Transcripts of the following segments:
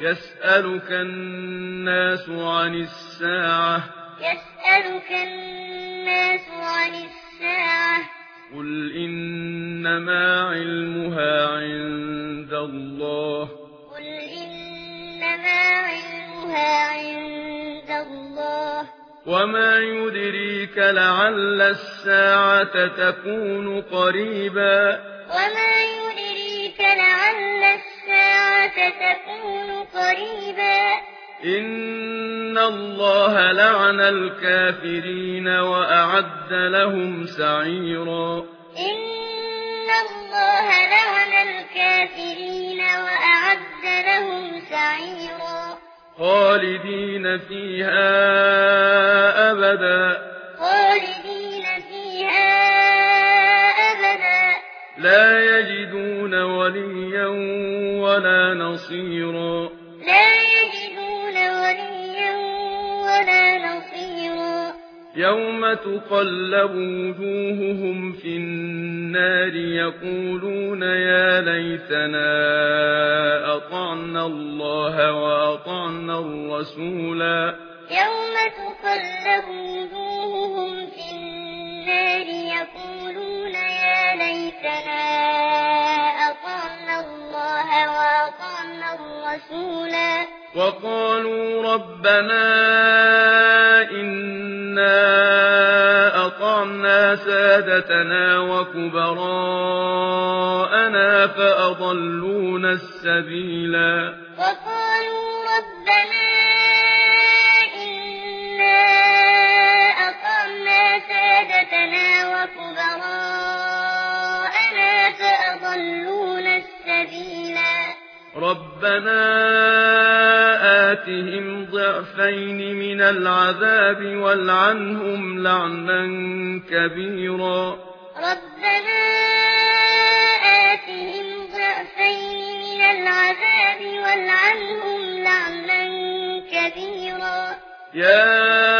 يسألك الناس عن الساعة. يسألك الناس عن الساعة. قل إنما علمها عند الله. قل إنما علمها عند الله. وما يدريك لعل الساعة تكون قريبا. وما يدريك لعل الساعة تكون كذبا ان الله لعن الكافرين واعد لهم سعيرا ان الله لعن الكافرين واعد لهم سعيرا خالدين فيها ابدا خالدين فيها ابدا لا يجدون وليا ولا نصيرا يوم تقلب وجوههم في النار يقولون يا ليتنا أطعنا الله وأطعنا الرسولا. يوم تقلب وجوههم في النار يقولون يا ليتنا أطعنا الله وأطعنا الرسولا. وقالوا ربنا إنا أطعنا سادتنا وكبراءنا فأضلون السبيلا. وقالوا ربنا آتهم ضعفين من العذاب والعنهم لعنا كبيرا ربنا آتهم ضعفين من العذاب والعنهم لعنا كبيرا يا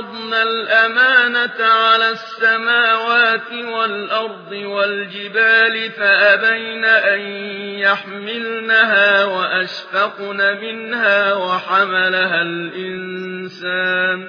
عرضنا الأمانة على السماوات والأرض والجبال فأبين أن يحملنها وأشفقن منها وحملها الإنسان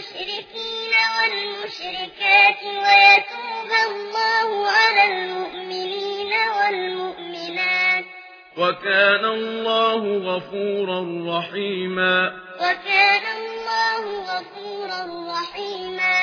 الْمُشْرِكِينَ والمشركات ويتوب الله على المؤمنين والمؤمنات. وكان الله غفورا رحيما. وكان الله غفورا رحيما.